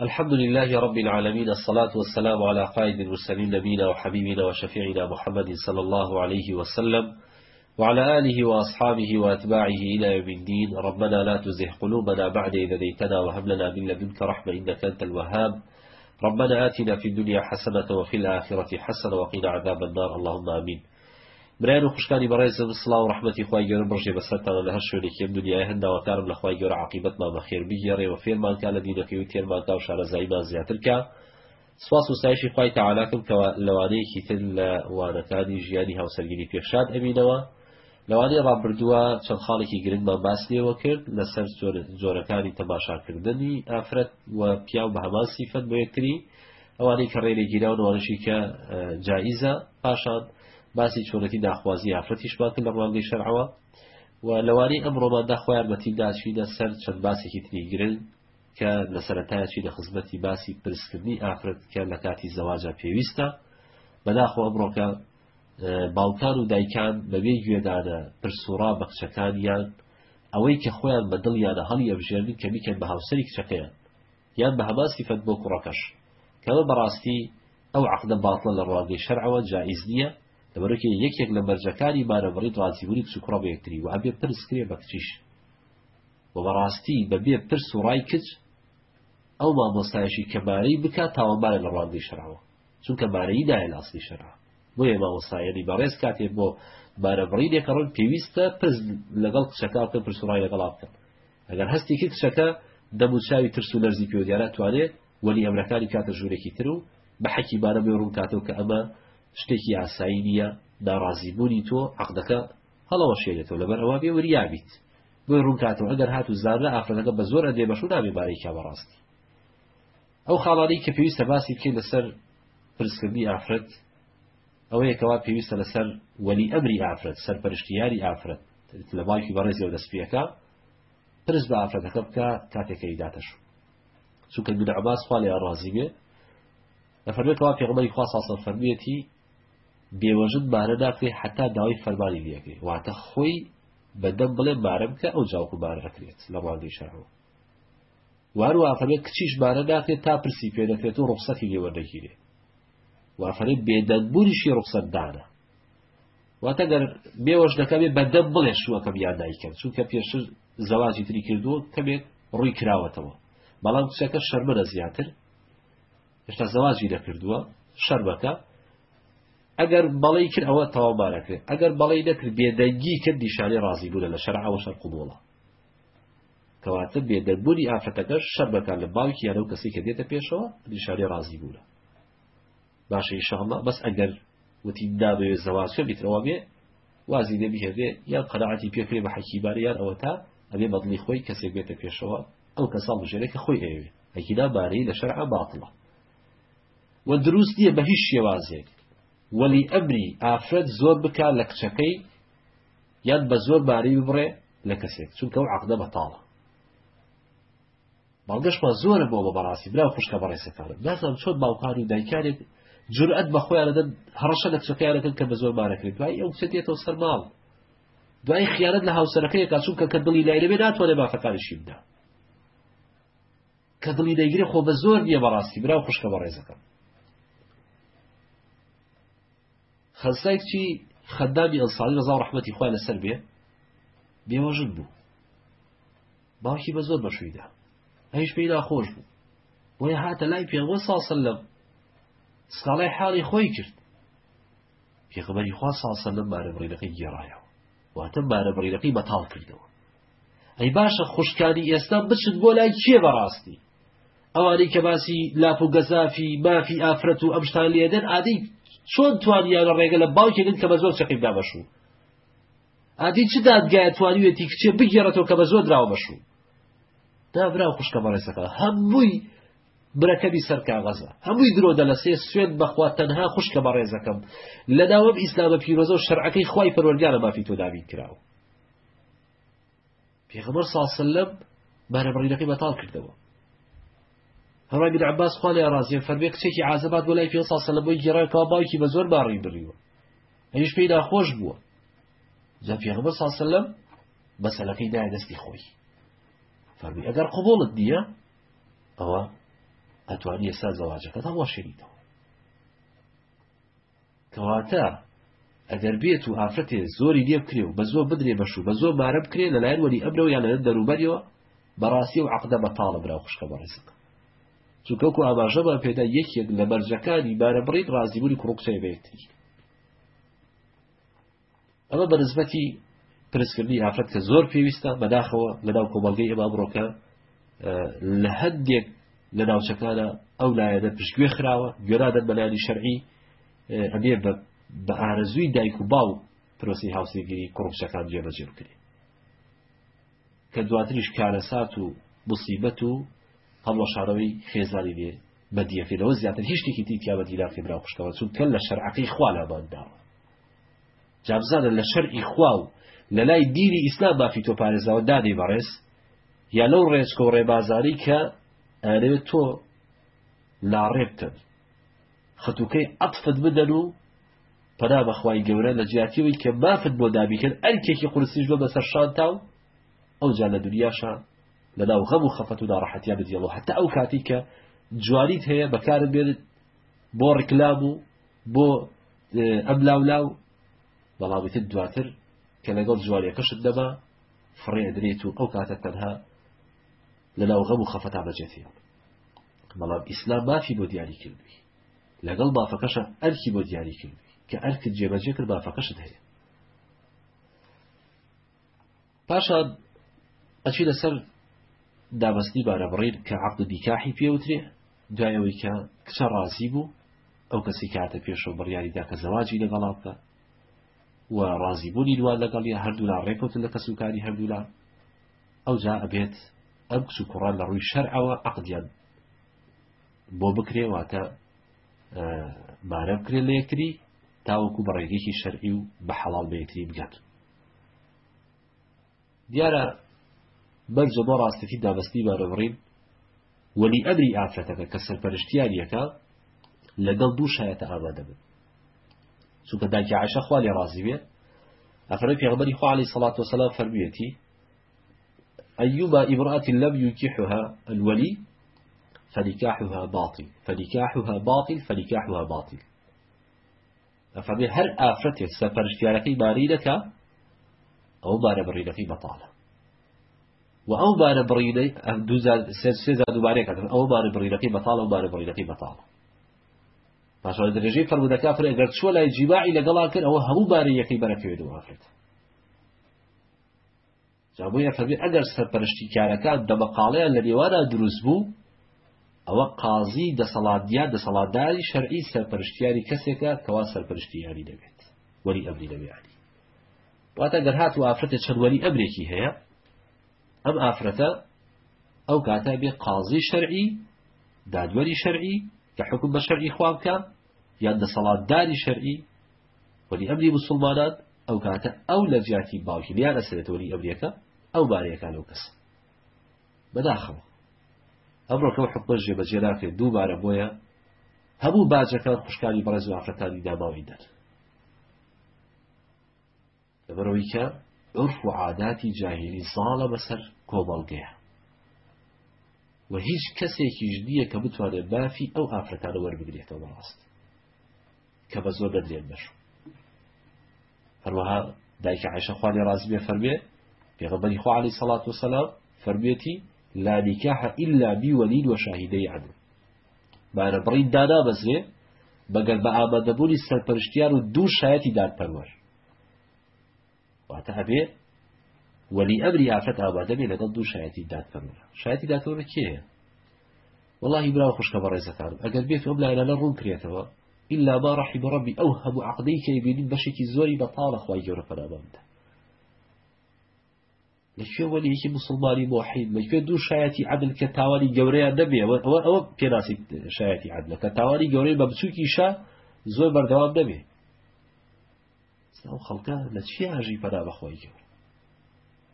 الحمد لله رب العالمين الصلاة والسلام على قائد المرسلين نبينا وحبيبنا وشفيعنا محمد صلى الله عليه وسلم وعلى آله وأصحابه وأتباعه إلى يوم الدين ربنا لا تزه قلوبنا بعد إذا ديتنا وهب لنا من لدنك رحمة إنك أنت الوهاب ربنا آتنا في الدنيا حسنة وفي الآخرة حسنة وقنا عذاب النار اللهم آمين برایان و خوشکانی بەڕێز سلااو ڕحمەتی خخوای گەورە بڕژێ بەسەرتانە لە هەر شوێنێکم دنیای هەنداوەکارم لە خخوای گەورە عقیبەت ما بەخێر بگەڕێەوە فێرمانکە لە دیینەکەی و تێرمانکە و شارەزاییمان زیاترکە سواس و سایشی خخوای تەعالاکم کە لەوانەیەکی تر لە وانەکانی ژیانی هاوسەرگیری پێشاد ئەمینەوە لەوانەیە ڕابردووە چەند خاڵێکی گرنگمان باسنێەوە کرد لەسەر زۆرەکانی تەماشاکردنی ئافرەت و پیا و بە هەمان سیفەت بۆ یەکتری ئەوانەی کە ڕێنێ گیرا و نوانشی کە جاییزە پاشان باسی چۆنەتی ناخوازی ئافرەتیش باکرد لە ڕوانگەی شەرعەوە و لەوانەی ئەمڕۆماندا خۆ یارمەتی داشوینە سەر چەند باسێکی تری گرن کە لە سەرەتایەکی لە خزمەتی باسی پرسکردنی ئافرەت کە لە کاتی زەواجە پێویستە بەداخۆ ئەمڕۆکە باوکان و دایکان بەبێ گوێدانە پرسوڕا بەخچەکانیان ئەوەی کە خۆیان بە دڵیانە هەڵی ئەبژێنن کە بیکەن بە هاوسەری کچەکەیان یان بە هەماسی فەت بۆ کوڕەکەش کەمە بەڕاستی ئەو عقدە باڵە لە ڕوانگەی شەرعەوە جائز نییە لەبەرەکە یەکێک لە مەرجەکانی مانەبڕی تازیبوونی سوکڕە بە یەکتری و ئەبێ پرسکرێ بە کچیش و بەڕاستی بەبێ پرس و ڕای کچ ئەو مامۆستایشی کەمارەی بکات تاوەمارە لە ڕاندی شراوە چونکە مارەی دایە لاسی شرا بۆ ێ مامۆسایەنی بەڕێز کاتێ بۆ مارەبڕی دێکەڕن پێویستە پرس لەگەڵ کچەکە کە پرسوڕای لەگەڵا بکەن ئەگەر هەستی کی کچەکە دەموچاوی ترس و لەرزی پێودیارە توانێت وەلی ئەمرەکانی کاتە ژوورێکی تر و بە حەکی بارە بێ ڕوون کاتەوە کە ئەمە شتێکی ئاسایی نییە داڕازیبوونی تۆ عقدەکە هەڵەوە شێلێتەوە لەبەر ئەوە بێ وریابیت بۆی ڕوونکاتەوە ئەگەر هات و زار لە ئافرەکە بە زۆرە دێ بەشو نابێ بارێکیا بەڕاستی ئەو خاڵی کە پێویستە باسی بکەین لەسەر پرسکردنی ئافرەت ئەوەیەکەوا پێویستە لەسەر وەلی ئەمری ئافرەت سەر پەرشتیاری ئافرەت لە باکی بەڕێز لەو دەستپیەکە پرس بە ئافرەتەکە بکە کاتێکەکەی داتەشو چونکە دوعباس خوا لێ ڕازی بێ لە فەرمێتەوە پێغمەری خوا ساسە فەرمیەتی بێوەژت بارە داکرێ حتا داوای فەرمانی دیەکەی واتە خۆی بەدەم بڵێ بارە بکە ئەو جاوکو بارەکرێت لە ماڵی شەرەوە وار وافەرێ کچیش بارە داکرێت تا پرسی پێ دەکرێت و ڕوخسەتی لێوەدەگیرێ وافەرێ بێدەبوریشی ڕوخسەتدانە واتە گەر بێوەش دەکەوێ بەدەم بڵێ شوەکەم یادایکەم چونکە پێشتر زەواجی تری کردووە کەمێک ڕووی کراوەتەوە بەڵام کچەکە شەرمەدە زیاتر هێشتا زەواجی دەکردووە شەربەکە ئەگەر بەڵی کرد ئەوە تەواوبارەکرێت ئەگەر بەڵی دەکرد بێدەگی کرد دیشانەی ڕازی بوو لە شەرعەوە شەر قوبووڵە کەواتە بێدەبووری ئافرەتەکە شەر بەکار لە باوکی یارە و کەسی کە دێتە پێشەوە دیشانەی ڕازی بووە باشە ئیشەڵە بەس ئەگەر وتی دابێ زەواسە بیتەوە بێ وازی دەبی هەبێ یا قەرعاتی پێکرێ بە حەکیبار یار ئەوە تا ئەبێ بەدڵی خۆی کەسێک بێتە پێشەوە ئەو کەسا بژێرەکە خۆی هەیەوێ ئەکیدا بارەی لە شەرع باتڵە وە دروست نیە بە هیچ شێوازێک وەلی ئەبری ئافرەت زۆر بکە لە کچەکەی یاد بە زۆر باری بڕێ لە کەسێک چونکە و عقدە بەتاڵە بەڵگەشمە زۆرە بۆ بە بەڕاستی برا خوشکە بەڕێسەکارە نازانم چۆن باوکار و دایکارێک جورئەت بە خۆیان دەدەن هەڕەشە لە کچەکەیانەکەن کە بە زۆر بارەکرێت دوای ئەو کچێتێتەوە سەر ماڵ دوای خیانەت لە هاوسەرەکەی کا چونکە کە دڵی لایرە بێ ناتوانێ بافەکانشی بدە کە دڵی دەیگرێ خۆ بە زۆر نییە بەڕاستی برا خوشکە بەڕێزەکەم خەستایەکی خەدابی ئەساڵی ڕزا ڕحمەتی خۆیان لەسەر بێ بێوەژن بوو باوکی بە زۆر بەشویدا هیچ پێدا خۆش بوو بۆیە هاتە لای پێوە ساسە لەم سکاڵای حاڵی خۆی کرد پێغبەری خوا ساسە لەم بارە بڕێلەکەی گێڕایەوە واتە بارە بڕێلەکەی بەتاڵ کردەوە ئەی باشە خوشکانی ئێستا بچن بۆ لای کێ بەڕاستی ئەوانەی کە باسی لاپ و گەزافی مافی ئافرەت و ئەمشتان لێدەن عادەی چۆن توانیانە ڕێگە لە باوکێکن کە بە زۆر چقی دابەشوو ئادی چ دادگایە توانیوێتی کچێ بگێڕێتەوە کە بە زۆر دراوە بەشوو دابرا خوشکە بەڕێسەکە هەمووی برەکەبی سەرکاغەزە هەمووی درۆدە لە سێ سوێن بەخوا تەنها خوشکە بە ڕێزەکەم لە داوەم ئیسلامە پیرۆزە و شەرعەکەی خی پەروەرگارە مافی تۆ دابین کراوە پێغمەر ساسلم بارەبڕینەکەی بەتال کردەوە هر بیر عباس خوا لێ ڕازیە فەربێ کچێکی عزەبات بۆ لای پێ ساسە لە بۆی گێڕایەوە باوکی بە زۆر باڕی بریوە هیچ پێدا خۆش بووە جا پێغمبەر ساسەلەم الله دای دەستی خۆی فەرمی ئەگەر قوبڵت دییە ئەوە ئەتوانی ئێستا زەواجەکەت هەڵ شێریتەوە کەواتە ئەگەر بێت و ئافرەتێ زۆری لێ بکرێ و بە زۆر بدرێ بەش و بە زۆر مارە بکرێ لەلایەن وەری ئەبرە و یان لە دەروبەریەوە بەڕاستی و عقدە بەتاڵە برا خوشکە بەڕێزەکە چووکەکو ئاماژە بە پێدا یەکێک لە بەرجەکانی بارە بڕیت ڕازیبوونی کوڕکسێ بێتی ئەمە بەنسبەتی پرسکردنی ئافرەت کە زۆر پێویستە بەداخەوە لەناو کۆمەلگەی ئێمە بڕۆکە لە هەندێک لە ناوچەکانە ئەو لایەنە پشتگوێ خراوە گوێرادەن بەلایانی شەرعی ئەبێ بە ئارزووی دایک و باو پرۆسی هاوسێگیری کوڕکسەکان جێبەجێ بکرێت کە دواتریش کارەسات و مصیبەت و هەڵۆشارەوەی خێزاری دێ بە دیەفێرەوە زیاتر هیچشتێکی تیتییا بە دیلا فێبرا خوشتەوە چون کە لە شەرعقی خوا لە بەنداوە جابزانە لە شەرعی خوا و لە لای دیری ئیسلام بافی تۆ پارێزەوە دادی بەڕێز یا لەو ڕێزکە و ڕێبازاری کە ئەرەوێت تۆ لاڕێبتن خەتوکەی عتفت بدەن و پەدا بەخوای گەورە لە جیاتیەوەی کە بافت بۆ دابی کرد ئەرکێکی قورسیش بە بەسەر شانتا و ئەو جا لە دنیاشان لداو غم خفت و خەفەتدا حتیاب دیالو حتی او کاتی که جوانیت هی بکار بید بێت بۆ ڕکلاب آه، املاو لاو ئەبلاولاو بەڵاویتت دواتر که جوانی کە لەگەڵ جواریەکەشت دەبا فڕێ درێت و ئەو کاتە تەنها لەناو غەم و خەفەتا بەجێتی بەڵام ئیسلام مافی بۆ دیاری کردوی لەگەڵ بافەکەشە ئەرکی بۆ دیاری کردوی کە ئەرکت جێبەجێ کرد بافەکەشت هەیە پاشان ئەچی سر دابەستی بارەبڕیر کە عقد دیکاحی پێوترێ دوایەوەی کە کچە ڕازی بوو ئەو کەسی کاتە پێشەوە بڕیاریدا کە زەواجی لەگەڵا بکە و ڕازیبوونی دووە لەگەڵ یا هەردوولا ڕێکوت لە کەسوکاری هەردوولا ئەو جا ئەبێت ئەم کچ و کوڕان لە ڕووی شەرعەوە عقدیان بۆ بکرێواتە بارە بکرێت لە یەکری تاوەکو بە ڕێگەیەکی شەرعی و بە حەڵال بەیەکری بگات دیارە بل بۆ استفيد دابستی بارەبڕین ولي أدري ئافرەتەکە كسر سەرپەرشتیانیەکە لەگەڵ دوو شایەتە ئامادە بن چونکە داکی عشە خوا لێ ڕازی بێ ئەفرە پێغمبەری خوا عەلەیهی سەڵات أيما امرأة لم ينكحها الولي فنكاحها باطل فنكاحها باطل فنكاحها باطل أفرق هل آفرته سفرشتيانكي مارينك أو ماربرينكي بطالة و ئەو بارە بڕینەی سێزا دووبارێکەکەن ئەو بارە بڕیرەکەی بەتاڵ و بارە بڕیرەکەی بەتاڵ پاشە درێژەی فەرمودەکافر ئەگەر چوە لای جیباعی لەگەڵا کرد ئەوە هەموو بارە یەکەی بەرەکەوێت دوڕاکرێت جابووی فەرمی ئەگەر سەرپەرشتی کارەکە دەبقاڵەیان لە دێوارە دروست بوو ئەوە قازی دەسەڵاتیا دەسەڵاتداری شەرعی سەرپەرشتیاری کەسێکە کەوا سەرپەرشتیاری دەبێت وەری ئەمری دەبێت واتە گەر هات و ئافرەتێ چەندوەری ئەمرێکی هەیە ئەم ئافرەتە ئەو کاتە بێ قازی شەرعی دادوەری شەرعی کە حکم بە شەرعی خوا بکە یان دەسەڵاتداری شەرعی وەلی ئەمری مسلمانان ئەو کاتە ئەو لە جیاتی باوکی لیا ئەسرێتەوەری ئەمریەکە ئەو بارەیەکان ئەو کەس بەداخەوە ئەمڕۆکەەوە حکمە ژێ بەجێ ناکرێت دووبارە بۆیە هەموو باجەکان خوشکانی بەڕێز و ئافرەتانی داماوی دەن لەبەرەوەی کە عرف و عاداتی جاهلی ساڵە بەسەر کۆبەڵگەیە و هیچ کەسێکیش دییە کە بتوانێت بافی ئەو ئافرەکانە وەربگرێتەوە بەڕاست کە بە زۆر دەدرێن بەش هەروەها دایکە عیشە خوانی ڕازی بێ فەرمێ پێغەمبەری خوا عەلەیهی سەڵات وسەلام فەرمێتی لا نکاح ئیلا بیوەلید و شاهیدەی عەدل بارە بڕین دانا بەزرێ بەگەر بە ئامادەبوونی سەرپەرشتیان و دوو شایەتی دادپەروەر واته به واتە ئەبێ وەلی ئەبری ئافرەت ئابادەبێ لەگەڵ دوو شایەتی دادپەر شایەتی داتۆرە کێە والله ابراه خوش خوشکە بە ڕێزەکان اگر بێت ابلا لایەنە لە کریتا کرێتەوە إلا ما رحم ربي أو هب عقدي كي بيدين بشكي زوري بطالة خواهي جورة فنابامده لەکوێ وەلیەکی مسلمانی بۆحید لەکوێ دوو شایەتی عدل کە تاوانی گەورەیان دەبێ ئەوە پێناسی شایەتی عدل کە تاوانی گەورەی بە بچووکیشە زۆر بەردەوام دەبێت ئەو خەڵکە لە چی ئاژی پەدا بەخۆی کرد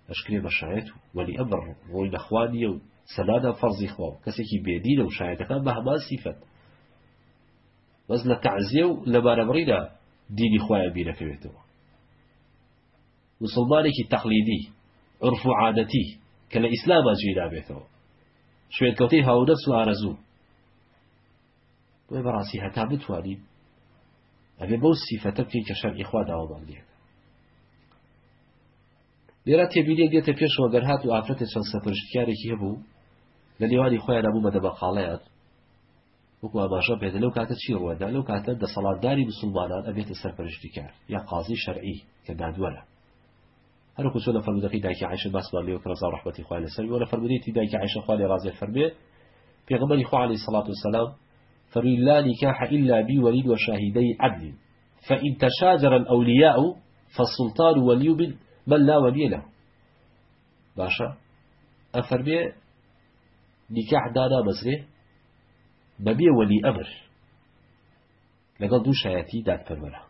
ئەشکێ بە شایەت وەلی ئەبڕ ڕۆی لەخوادیە و سەلادا فەرزی خۆ کەسێکی بێدی لەو شایەتەکە بە هەما سیفەت بەس لە تعزیە و لە بارەبڕیدا دینی خویە بیرەکەوێتەوە مسلمانێکی تەخلیدی عرف و عادەتی کە لە ئیسلاما جێدا بێتەوە شوێنکەوتەی هاودەس و ئارەزوو بۆی بەڕاستی هەتا بتوانین ئەبێ بەو سیفەتە بکەین کە شەرعی خوا داوەبندیەکە لێرە تێبیری دێتە پێشەوە دەرهات و ئافرەتە چەند سەپشتکارێکی هەبوو لە نێوانی خۆیان هەبوو بەدە بەقاڵەیەات وەکو باشە پێێت لەو کاتە چی ڕوەدا لەو کاتە دەسەڵاتداری مسلمانان ئەبێتە سەرپەرشتیکار یا قازی شەرعی کە دادوەرە هەرکو چۆ لە فەرمودەکەی داکی عیش باسمان لێ ڕزا ڕحمەتی خوای لەسەر وە لە فەرمودێتی دایکی عیشە خوا لێ ڕازێ فەرمێ پێغمبەری خوا علی سەڵات و سەلام فللا لا نكاح إلا بولي وشاهدي عدل فإن تشاجر الأولياء فالسلطان ولي من لا ولي له باشا بي نكاح دانا مزره ببي ولي أمر لقد دو شاياتي دات فرمرا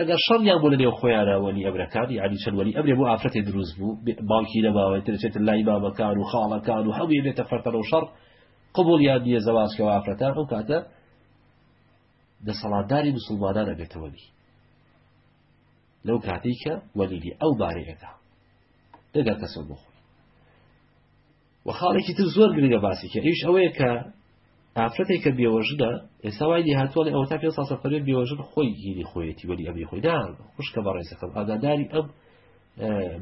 اگر شر یان بولن خویا را ولی امرکان یعنی چن ولی امر بو افرت دروز بو باکی نباوی ترچت اللای بابا و خالا و حوی بیت فرتن و شر قبول یا نییە زەواز کەوافرەتان ئەو کاتە دەسەڵاتداری مسلمانان ئەبێتەوەبی لەو کاتی کە وەلیلی ئەو بارەیەەکە دەگات کەسە بخۆی و خاڵێکی تر زۆر گرنگە باسی کە ئیش ئەوەیە کە ئافرەتێک کە بێوەژدە ئێساوای دیهاتوانێ ئەو تا پێ ساسەفرێ بێوەژن خۆی گیری خۆیەتی وەلی ئەبی خۆیدا خوشکە بەڕێزەکەم ئاداداری ئەم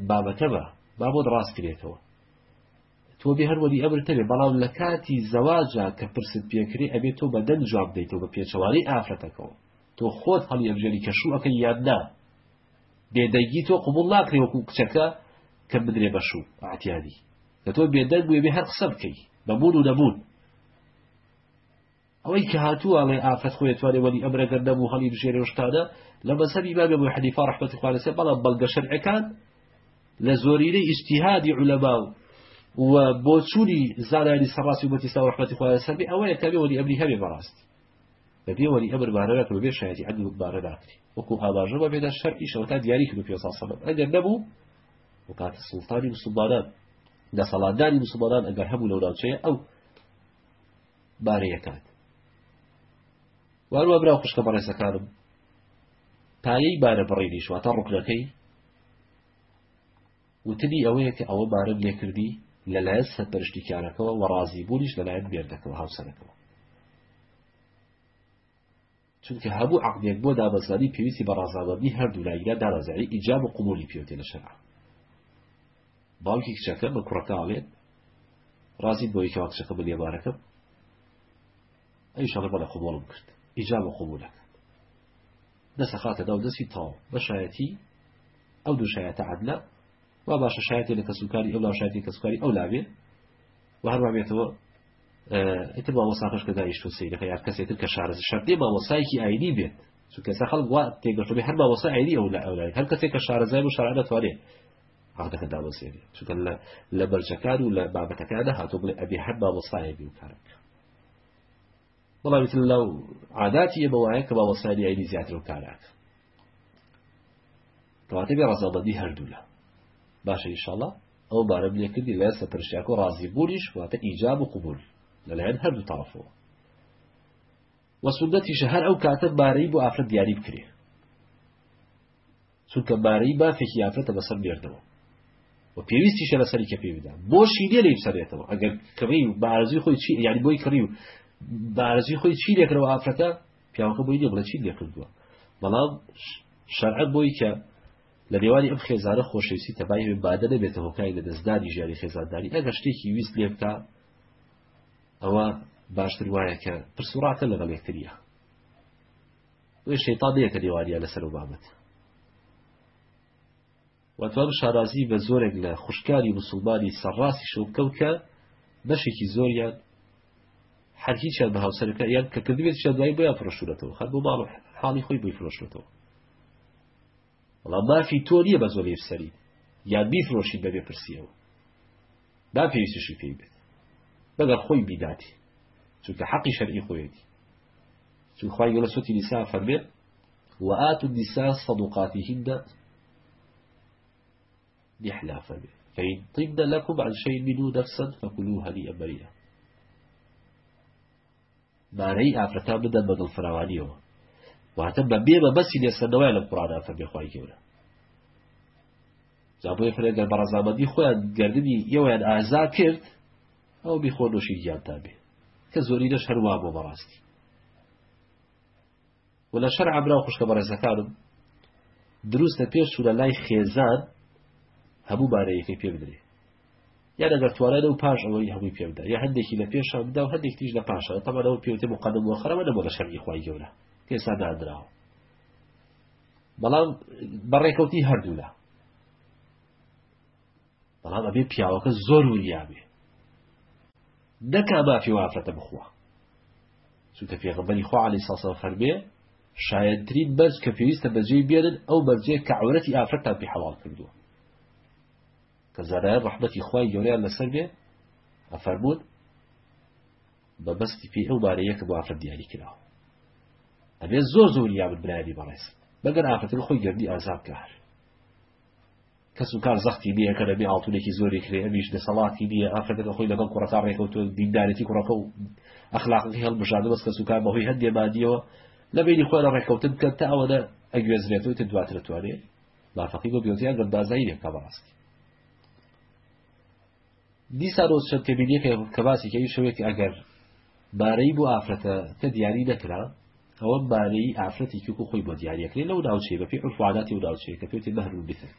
بابەتە بە با بۆ ڕاست کرێتەوە تۆ بێ هەر وەلی ئەمر تەبێ بەڵام لە کاتی زەواجا کە پرست پێکری ئەبێت تۆ بەدەن جواب دەیتەوە بە پێچەوانەی ئافرەتەکەەوە تۆ خۆت هەڵی ئەبژێری کەشوەکەی یادنا بێدەنگی تۆ قوبڵ ناکرێ وەکو کچەکە کە بدرێ بەشوو ئاعتیادی لە تۆ بێدەنگ وێ بێ هەر قسە بکەی بەبوون و نەبوون ئەوەی کە هاتووە ئەڵێ ئافرەت خۆی توانێ وەلی ئەمرەگەر نەبوو هەڵی بژێری شتانە لە بەسەری بابێ بۆ حەلیفا ڕحمەتی خوارەسێ بەڵام بەڵگە شەرعەکان لە زۆرینەی ئیجتیهادی عولەما و و بۆ چووری زانانی سەڕاستی بەتی سا ڕحمەتی خوا سەبێ ئەوە یەکەبێ وەری ئەمری هەبێ بەڕاست بەبێ وەری ئەمر بارەوە بێ شایەتی ئەدی بارە ناکری وەکو ئاباژە بە بێدا شەرعی شەوەتا دیاری کرد پێ سەڵ ئەگەر نەبوو و کاتە سڵتانی مسلمانان دەسەڵاتدانی مسلمانان ئەگەر هەموو لەو ناوچەیە ئەو بارەیەکان وانوە براو خوشکە بەڕێسەکانم پایەی بارە بڕێنیشواتە ڕوکنەکەی وتنی ئەوەیە کە ئەوە بارم لێکردی لەلایەن سەرپەرشتیکارەکەەوە و ڕازیبوونیش لەلایەن بێردەکەەوە هاوسەرەکەەوە چونکە هەبوو عقدێک بۆ دابەزانی پێویستی بە ڕازابەدنی هەردوو لایگرا دارازایی ئیجاب و قومولی پێوتێ لە شەرع باڵکی کچەکە بە کوڕەکەڵێت ڕازی بۆ یکەوە کچەکە بە لێبارەکە ئەی شەڵە بەڵە قوبڵم کرد ئیجاب و قومولەکە دەسەخاتە داو دەستی تاو بەشایەتی ئەو دوو شایەتە عدلە وا باشە شایەتی لە کەسوکاری ئەو لاشایەتی کەسوکاری ئەو لابێ و هەروە بێتەوە اه، ئیتر باوەساقش کە داعیشت و سیرەکە یا کەسێتتر کە شو شەرتی باوەسایکی ئایدی بێت چونکەسا هر با تێگەشتبێ هەر باوەسا ئایدی ئەو لە ئەولای هەر کەسێک کە شارەزای و شارە دەتوارێت عقدەکە دابەسێری چونکە لە بەرجەکان و لە بابەتەکاندا هاتۆ بڵێ ئەبی هەر باوەسایبی و کارەکە وڵاویت لەو عاداتیە بەوایە کە باوەساری ئایدی زیاتر و کاراکە کەواتە بێ ڕزابەدی هەردوو لە باشە ئیشاڵە ئەو بارە لێکردی لە سەپرشیاک و ڕازی بوریش واتە ئیجاب و قوبول لەلایەن هەردوو تەڵفەوە وەسودەتی شەهر ئەو کاتە بارەی بۆ ئافرەت دیاری بکرێ چونکە بارەی بافێکی ئافرەتە بەسەر بێردەوە و پێویستی شە لە سەری کە پێویدا بۆ شیدێ لە بسەرێتەوە ئەگەر کەمەی و بارزی خۆی چی یاری بۆی کڕی و بارزی خۆی چی لێکرەوە ئافرەتە پیاوەکە بۆی لێ بڵە چی لێکردووە بەڵام شەرعەت بۆی کە لە نێوانی ئەم خێزانە خۆشەویستی تەبای بادە نەبێتە هۆکای لە دەستدانی ژیانی خێزانداری ئەگە شتێکی ویست لێ بکە ئەوە باشتر وایە کە پرسوڕاتە لەگەڵ یەکتریە وێ شەیتان یەکە نێوانە لەسەر و بابەت وتوان شارازی بە زۆرێک لە خوشکاری مسلمانی سەرڕاستی شوکەو کە بەشێکی زۆریان هەرهیچیان بە هاوسەرەکە یان کە کردوێت شادایی بۆیان فرۆشورێتەوە خەر بۆ ماڵ حاڵی خۆی بۆی فرۆشێتەوە بەڵام مافی تۆ نییە بە زۆر لێفسەری یان يعني بیفرۆشی بەبێ پرسیەوە با پێویستشی پێی بێت بەگەر خۆی بیداتی چونکە حەقی شەرعی خۆیەتی چون خوای گەلە سوتی نیسا فەرمێت وآت النساء هند نحلا فەرمێت فإن طبن لكم عن شيء منو نفسا فكلوه هنيئا مريئا مانەی ئافرەتان بدەن بەگڵ فراوانیەوە واتە بە بێ بە بەسی لێسەدەوای لە قڕاناتە بێخوای گەورە زابۆی فرێگەر بە ڕزابەتی خۆیان گردنی ئێوەیان ئازا کرد ئەو بیخۆ دۆشی گیانتا بێ کە زۆری لەش هەروە بۆ بەڕاستی و لە شەر عبرا خوشکە بەڕێزەکانم دروستە پێش و لە لای خێزان هەموو بارەیەەکەی پێ بدرێ یا لەگەر توانە و پاش ئەوەی هەمووی پێدا یا هەندێکی لە پێشدا و هەندێک تیش لە پاشە تەمەەوە پێوتێ مقدم وە خەرەوە لە بۆ لە شەرمی خی گەورە تێسادادراوە بەڵام بەڕێکەوتی هەردوو لە بەڵام ئەبێ پیاوەکە زۆر وریابێ دەکا مافی وافرەتە بخوا سوتە پێغمبەری خوا علی ساسە فەرمێ شایەترین بەرز کە پێویستە بەجێی بێنن ئەو بەرجەیە کە عورەتی ئافرەتان پێ حەڵال کردووە کە زەرایە ڕەحمەتی خوای گەورەیان لەسەر بێ ئەفەرمون بەبەستی پێ ئەو بارەیە کە بۆ ئافرەت دیاری کراوە ئەبێ زۆر زۆر یابد برایبی بەڕێز بەگەر ئافتر خۆی گردی ئازاب کار کەس و کار زەختی دیە کە دەبێ هاتونێکی زۆری کرێ ئەویش دەسەڵاتی دیە ئافرەکە خۆی لەگەڵ کوڕەکە ڕێکەوتۆ دیندارەتی کوڕەکە و ئەخلاقی هەڵبژادە بەس کەس و کار بەهۆی هەندێ بادیەوە لە بینی خۆی لە ڕێکەوتن کە تا ئەوەدە ئەگوێزرێتەوەی تە دواتر توانێ لافەقی بۆ گوێتیان گەندازایی کە بەڕاستی دیسا ڕۆز شەکە بینیەکە کە باسی کە شوێکی ئەگەر بارەی بۆ ئافرەتە کە دیاری نەکرا ئەوە بارەی ئافرەتی چوک و خۆی بۆ دیارەکەی يعني لەو داوچێ بەپی عفااداتی و داوچێ کە پێێتی بەهر و بتر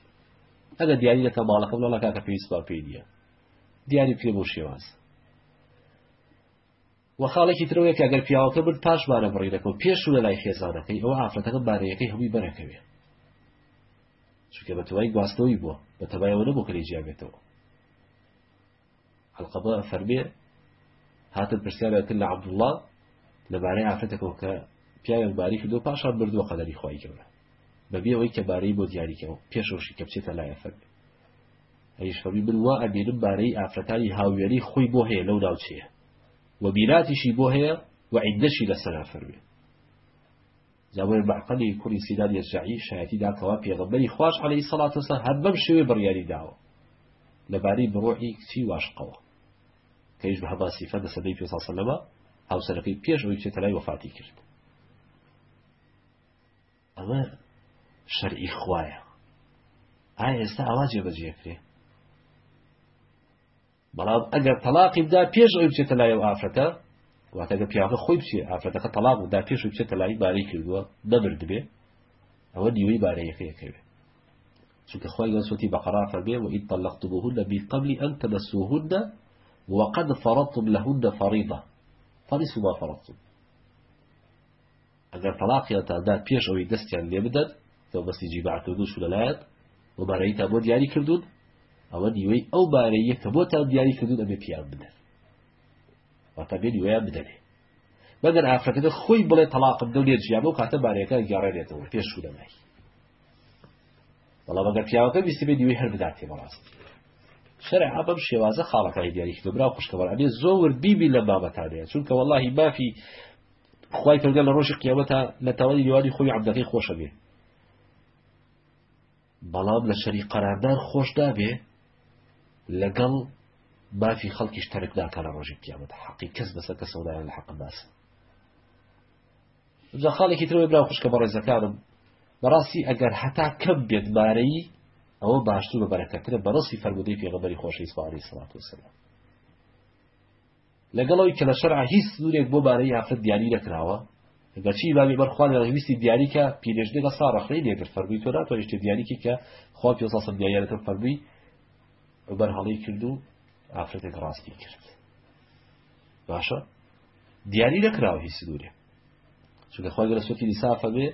ئەگە دیاری دەکە باڵەکە في کە پێویست با پێی دیە دیاری پێ بۆ شێواز وەخاڵێکی ترەوەیەک ئەگەر پیاوەکە بر پاش بارە بڕی دەکەەوە پێش و لە لای خێزانەکەی ئەوە ئافرەتەکە بارەیەەکەی هەمووی بەرەکەوێ چکە بەتوای گواستەوەی بووە بە تەبایەوە نەبوو کەلی القضاء حلقبە هات البرسالة پرسیارەکە عبد الله لەبارەی ئافرەتەکەەوە وكا پیاوێک باری کردو پاشان بردووە قەدەری خی گەورە بەبێەوەی کە بارەی بۆ دیاریکەوە پێشەوەشی کە بچێتە لای ئەفەت ئەیشەوی بوا ئەبیرم بارەی ئافرەتانی هاوێری خۆی بۆ هەیە لەو ناوچەیە و بیراتیشی بۆ هەیە و عیدەشی لە سەرافەروێ زاوێر بەعقەلی کوری سیدان یەرجعی شایەتی داکەوە پێغەمبەری خوش عەلەی سەڵات وسە هەر بەم شێوێ بڕیاری داوە لەبارەی بڕۆحی کچی به کە هیچ بە هەباسیفە دەسەدەی پێ سەلەمە هاوسەرەکەی پێش ئەوی تلای وفاتی کرد ئەوە شەرعی خوایە ئایا ئێستا ئەوا جێبەجێکرێ بەڵام اگر تەلاقی بدا پێش ئەوی بچێتە لایەوە ئافرەتە واتەگە پیاوە بچه بچێ ئافرەتەکە تەلاق بدا بی او دیوی باری خیه بەبرد بێ که خواهی گنسوتی چونکە خۆی گەسوتی بەقەرا فەرمێ وئید طلقتموهن بی قبل أن و قد فرطم لهن فریضه فنصف ما فرطم ئەگەر تەلاقیتادا پێش ئەوەی دەستیان لێ بدەت تۆ بەستی جیبعکردو شو لەلایەت بۆ بارەی تا بۆ دیاری کردوون ئەوە دیوەی ئەو بارەی یەک کە بۆ تا دیاری کردوون ئەبێ پیان بدەن واتە بێ دیوەیان بدەنێ بەگەر ئافرەکەدا خۆی بڵێ تەلاقم دە لێ جیابە و کاتە بارەکە گەڕێنێتەوە پێش شو لەمای بەڵام ئەگەر پیاوەکە بیست بێ دیوەی هەر بداتێ بەڕاست شەرع ئەبم شێوازە خاڵەکەی دیاری کردو برا خوشکەوەڕ ئەبێ زۆر بیبی لە بابەتانەیە چونکە وەڵی بافی خی کەوتە لە ڕۆژی قیاوەتە لە تەوالی دیواری خۆی عبدەکەی خۆشە بێ بەڵام لە شەری قەراردار خۆشدا بێ لەگەڵ بافی خەڵکیش تەرکداکە لە ڕۆژی قیامەت حەقی کەس بەسە کە سەودایان لە حەق باس جا خاڵێکی ترەوەی برا خوشکە بە ڕێزەکانم بەڕاستی ئەگەر هەتا کەم بێت بارەی ئەوە باشتر بە بەرەکەترە بەڕستی فەرمودەی پێغەبەری خۆشەی سواری سڵات وسلام لگلای کلا شرع هیس دوری لەگەڵەوەی کە لە شەرع هیچ سنوورێک بۆ بارەی ئافرەت دیاری که نەکراوە گەچی بابی بەرخوان ڕویستی دیاریکە پیرێژدەگە ساڕخی لێگر فەرگووی تۆرا که هشتی دیاریکی کە خوا پێ ساسم دیارەتە فەرگووی بەرهەڵی کرد و ئافرەتێک ڕاستی کرد باشە دیاری هیس دوری چون که نەکراوە هیچ سنوورێک چونکە خۆی گەرەسوەکی لیسافە بێ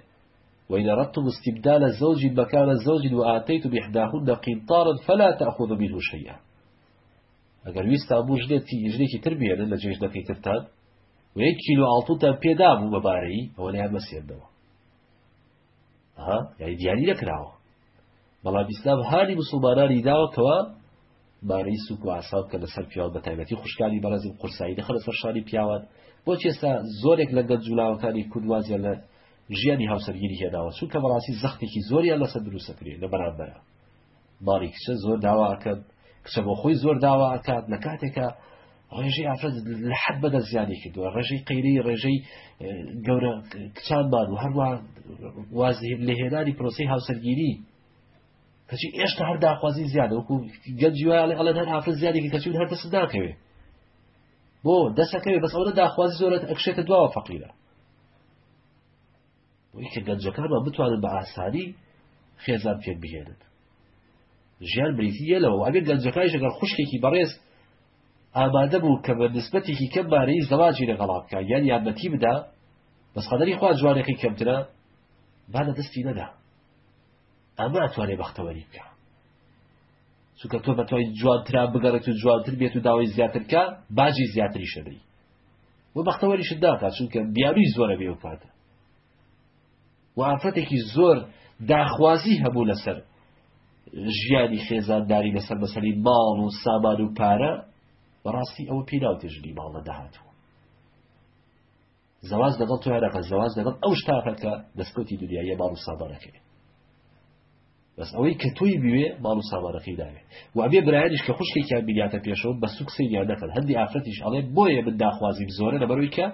وإن أردتم استبدال زوج مكان زوج وآتيتم إحداهن طارد فلا تأخذ منه شیعه ئەگەر ویستا بوو ژلێتی ژلێکی تر بێنن لە جێژنەکەی ترتان و یەک کیلو ئاڵتوتان پێدا بوو بەبارەی ئەوە لایان بەسێندەوە یاری دیانی نەکراوە بەڵام ئیسلام هاانی مسلمانانی داوەتەوە بارەی سوک و ئاسان کە لەسەر پیاوە بە تایبەتی خوشکانی بەرازی قورسایی دەخە لەسەر شاری پیاوان بۆ چێستا زۆرێک لەگەن جولاوەکانی کوردوازیە لە ژیانی هاوسەرگیری هێداوە چون کە بەڕاستی زەختێکی زۆریان لەسەر دروستەکرێت لە بەرامبەرە باڵێکچە زۆر داواکەن کچە بۆ خۆی زۆر داواکات لە کاتێکە ڕێژەی ئافرەت لە حد بەدە زیانێکی دووە ڕێژەی قەیری ڕێژەی گەورە کچان بار و هەروە وازی لەهێنانی پرۆسی هاوسەرگیری کەچی ئێشتا هەر داخوازی زیادە وەکو گەنجیواڵی ئەڵەن هەر ئافرەت زیادێکی کەچون هەر دەست داکەوێ بۆ دەستەکەوێ بەس ئەوە داخوازی زۆرت ئەکشێتە دواوە فەقیرە وی کە گەنجەکانمان بتوانن بە ئاسانی خێزان پێ بهێنن ژیان بریتیە لەوە ئەگەر گەنجەکەی ئەگەر خوشکێکی بەڕێز ئامادە بوو کە بە نسبەتێکی کەم بارەی زەواجی لەگەڵا بکە یان یارمەتی بدا بەس قەدەری خوا جوانێکی کەمترە با لە دەستی نەدا ئەمە ئەتوانێ بەختەوەری بکە چونکە تۆ بە تۆی جوانترا بگەڕێت و جوانتر بێت و داوای زیاترکە باجی زیاتری شەبری و بەختەوەری شداکە چونکە بیاوی زۆرە بێ وکاتە و ئافرەتێکی زۆر داخوازی هەبوو لەسەر ژیانی خێزانداری لەسەر بەسەری ماڵ و سامان و پارە بەڕاستی ئەوە پێناوتێژنی ماڵ لە داهاتوو زەواز دەگەڵ تۆیانەکە زەواز دەگەڵ ئەو شتاکە دەستکەوتی دنیاە ماڵ و سامانەکەی بەس ئەوەی کە تۆی بوێ ماڵ و سامانەکەی داوێ وابێ برایانش کە خوشکێکیان بینیاتە پێشەوە بە سوکسیان دەکەن هەندی ئافرەتیش ئەڵێ بۆیە من داخوازیم زۆرە لەبەرەوەی کە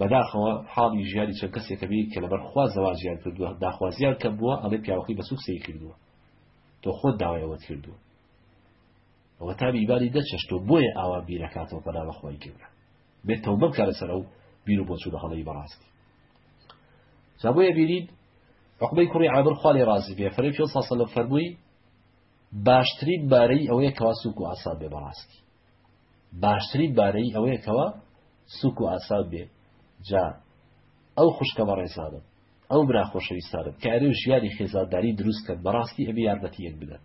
بەداخەوە حاڵی ژیانی چەند کەسێکەبی کە لەبەر خوا زەواژیان کردووە داخوازیان کە بووە ئەڵێ پیاوەکەی بە سوکسەی کردووە تۆ خۆت داوایەوەت کردو ئەوە تا بیباری دەچەشتۆ بۆیە ئاوا بیرەکاتەوە پەنا بە خۆی کردە بێتەوە بکە لەسەر ئەو بیر و بۆچوو لە هەڵی بەڕاستی زبووە بیرید عقبەی کوڕی عابر خوا لێ ڕازی بێ فەرەی پێ ساسە لە فەرمووی باشترین بارەی ئەوەیە کەوا سوک و ئاسا بێ بەڕاستی باشترین بارەی ئەوەیە کەوا سوک و ئاسا بێ جا ئەو خوشکە بە ڕێزانم او برا خۆشەوی سارت که اروش یاری خێزادداری دروستکە بەڕاستی ئەبێ یاربەتی یەک بدەن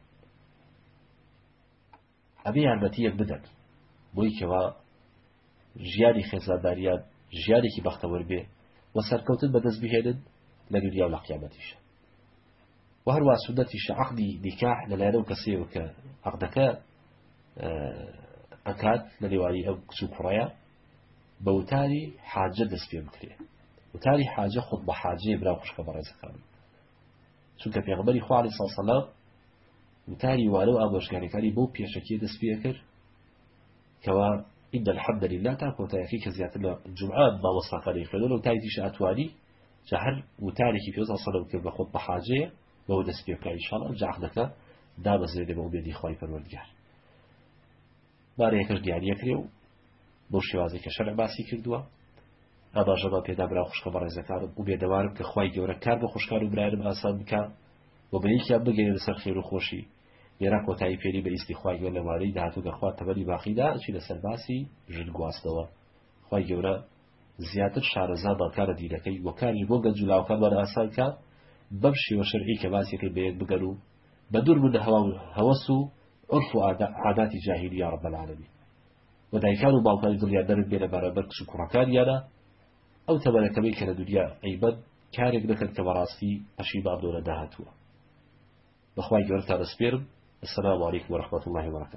ئەبێ یاربەتی یەک بدەن بۆی کەوا ژیانی خێزادداریان ژیانێکی بەختەوە بێ و سەرکەوتن بەدەست بهێنن لە دنیا و لە قیامەتیشە و هەروە سودەتیشە عقدی نیکاح لەلایەنە و کەسەوە کە عقدەکە ئەکات لە نێوانی ئەو کچ و کوڕەیە بەوتاری حاجە دەست پێ بکرێت وتاری حاجە خود بە حاجەیە برا خوشکە بەڕێزەکان چونکە پێغبەری خوارد ساسەلا وتاری وارە و ئابۆشگانەکانی بۆ پێشەکیە دەست پێکرد کەوا ئید الحەب دەلیلا تا کۆتایەکی کە زیاتر لە جمعات باوەساقەری خوێنەوە و تایتیش ئەتوانی جە هەر وتارێکی پێ سەڵە کرد حاجه خۆت بە حاجەیە بەو دەست پێکاری شڵە جاخەکە دابەزێت بەو بێدی خی پەروەردگار بارەیەکەش دیانیەکرێ و بۆ شێوازێککە شەرە باسی کردووە ئاداژە بە پێدابرا خوشکە بە ڕێزەکانم و بێدەوارم کە خی گەورە کار بە خۆشکار و برارم ئاسان بکە و بەیەکیان بگەێ لەسەر خێر و خۆشی لێرا کۆتایی پێری بە ئیستی خی گەور لەوارەی داهاتوو دەخوا تەبەری باقیدا چی لە سەرباسی ژن گواستەوە خی گەورە زیاتر شارەزا بەکارە دیرەکەی وەکانی بۆ گەنج لاوکان بەرە ئاسانکە بەم شێوە شەرعی کە باسیەکەی بەیەک بگەن و بە دوور من هەوا هەوەس و عرف و عاداتی جاهیلی یا ڕبەلعالمی و دایکان و باڵکانی دڵیان دەرن بێنە بەرەبەر کش و کوڕەکانیانە ئەو تەبەرەکەبەی کە لە دنیا عیبەت کارێک دەکرد کە بەڕاستی پەشی باردۆرە داهاتووە بەخوای گەۆر تا دەسپێرم السلام عليكم ورحمة الله وبركاته